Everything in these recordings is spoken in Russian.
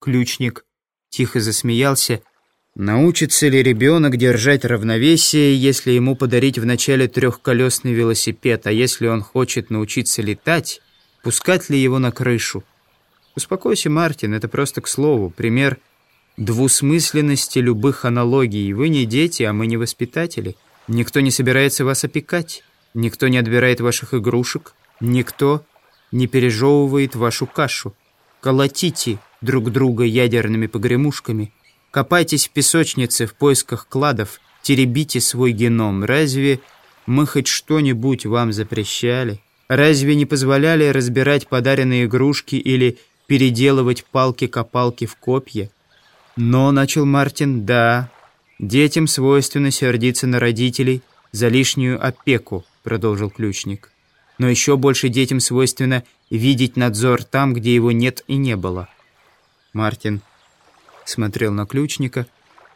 Ключник тихо засмеялся. Научится ли ребенок держать равновесие, если ему подарить вначале трехколесный велосипед, а если он хочет научиться летать, пускать ли его на крышу? Успокойся, Мартин, это просто к слову, пример двусмысленности любых аналогий. Вы не дети, а мы не воспитатели. Никто не собирается вас опекать, никто не отбирает ваших игрушек, никто не пережевывает вашу кашу. Колотите друг друга ядерными погремушками – Копайтесь в песочнице в поисках кладов, теребите свой геном. Разве мы хоть что-нибудь вам запрещали? Разве не позволяли разбирать подаренные игрушки или переделывать палки-копалки в копья? Но, начал Мартин, да, детям свойственно сердиться на родителей за лишнюю опеку, продолжил ключник. Но еще больше детям свойственно видеть надзор там, где его нет и не было. Мартин смотрел на ключника,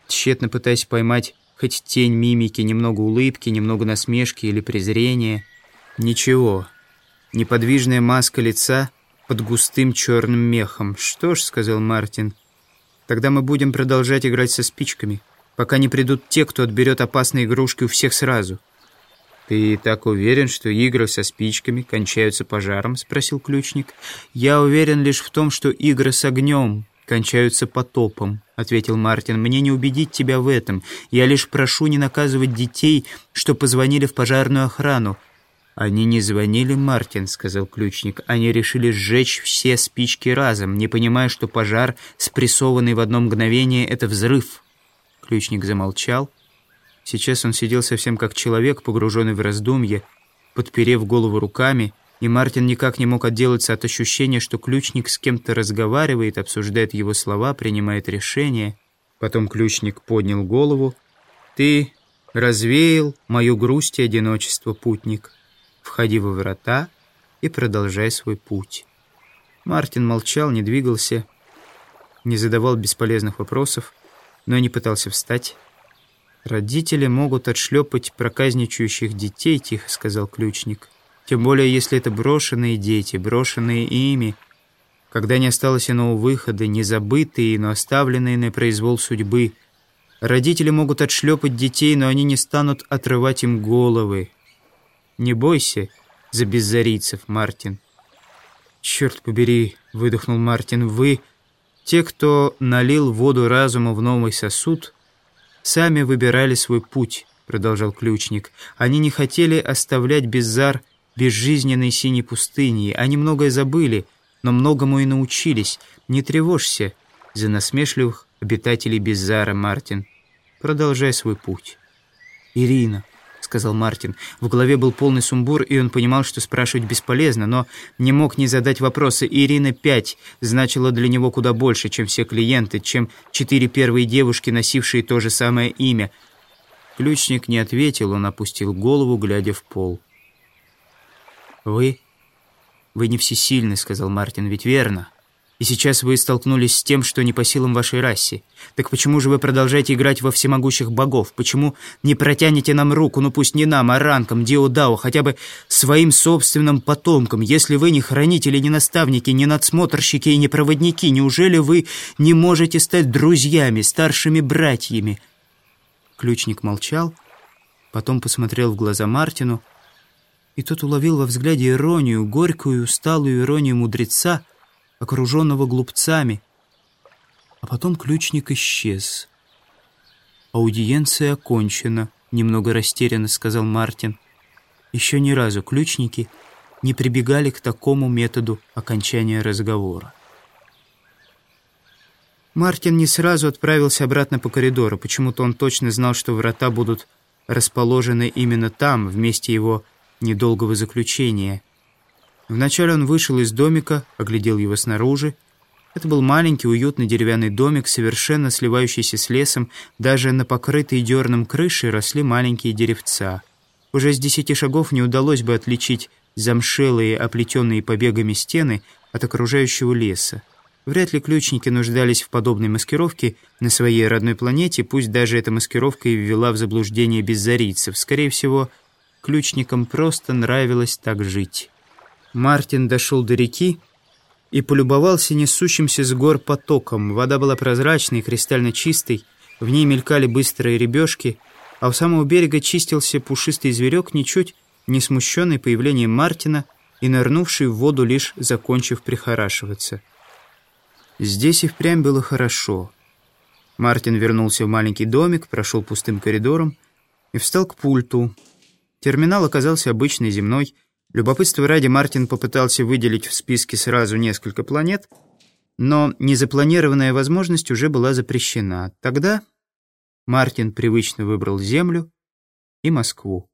тщетно пытаясь поймать хоть тень мимики, немного улыбки, немного насмешки или презрения. Ничего. Неподвижная маска лица под густым черным мехом. «Что ж», — сказал Мартин, — «тогда мы будем продолжать играть со спичками, пока не придут те, кто отберет опасные игрушки у всех сразу». «Ты так уверен, что игры со спичками кончаются пожаром?» — спросил ключник. «Я уверен лишь в том, что игры с огнем кончаются потопом», — ответил Мартин. «Мне не убедить тебя в этом. Я лишь прошу не наказывать детей, что позвонили в пожарную охрану». «Они не звонили, Мартин», — сказал ключник. «Они решили сжечь все спички разом, не понимая, что пожар, спрессованный в одно мгновение, — это взрыв». Ключник замолчал. Сейчас он сидел совсем как человек, погруженный в раздумье, подперев голову руками — и Мартин никак не мог отделаться от ощущения, что ключник с кем-то разговаривает, обсуждает его слова, принимает решения. Потом ключник поднял голову. «Ты развеял мою грусть и одиночество, путник. Входи во врата и продолжай свой путь». Мартин молчал, не двигался, не задавал бесполезных вопросов, но и не пытался встать. «Родители могут отшлепать проказничающих детей», — тихо сказал ключник. Тем более, если это брошенные дети, брошенные ими, когда не осталось иного выхода, не забытые, но оставленные на произвол судьбы. Родители могут отшлепать детей, но они не станут отрывать им головы. Не бойся за беззарийцев, Мартин. «Черт побери», — выдохнул Мартин, — «вы, те, кто налил воду разума в новый сосуд, сами выбирали свой путь», — продолжал ключник. «Они не хотели оставлять Беззар безжизненной синей пустыни. Они многое забыли, но многому и научились. Не тревожься за насмешливых обитателей Беззара, Мартин. Продолжай свой путь. «Ирина», — сказал Мартин. В голове был полный сумбур, и он понимал, что спрашивать бесполезно, но не мог не задать вопроса. «Ирина 5» значила для него куда больше, чем все клиенты, чем четыре первые девушки, носившие то же самое имя. Ключник не ответил, он опустил голову, глядя в пол. «Вы? Вы не всесильны», — сказал Мартин, — «ведь верно. И сейчас вы столкнулись с тем, что не по силам вашей расе. Так почему же вы продолжаете играть во всемогущих богов? Почему не протянете нам руку, ну пусть не нам, а ранкам, Диодао, хотя бы своим собственным потомкам? Если вы не хранители, не наставники, не надсмотрщики и не проводники, неужели вы не можете стать друзьями, старшими братьями?» Ключник молчал, потом посмотрел в глаза Мартину, и тот уловил во взгляде иронию, горькую, усталую иронию мудреца, окруженного глупцами. А потом ключник исчез. «Аудиенция окончена», — немного растерянно сказал Мартин. Еще ни разу ключники не прибегали к такому методу окончания разговора. Мартин не сразу отправился обратно по коридору. Почему-то он точно знал, что врата будут расположены именно там, вместе его недолгого заключения. Вначале он вышел из домика, оглядел его снаружи. Это был маленький, уютный деревянный домик, совершенно сливающийся с лесом. Даже на покрытой дерном крыше росли маленькие деревца. Уже с десяти шагов не удалось бы отличить замшелые, оплетенные побегами стены от окружающего леса. Вряд ли ключники нуждались в подобной маскировке на своей родной планете, пусть даже эта маскировка и ввела в заблуждение беззарийцев. Скорее всего, Ключникам просто нравилось так жить. Мартин дошел до реки и полюбовался несущимся с гор потоком. Вода была прозрачной, кристально чистой, в ней мелькали быстрые ребешки, а у самого берега чистился пушистый зверек, ничуть не смущенный появлением Мартина и нырнувший в воду, лишь закончив прихорашиваться. Здесь и впрямь было хорошо. Мартин вернулся в маленький домик, прошел пустым коридором и встал к пульту. Терминал оказался обычный, земной. Любопытство ради Мартин попытался выделить в списке сразу несколько планет, но незапланированная возможность уже была запрещена. Тогда Мартин привычно выбрал Землю и Москву.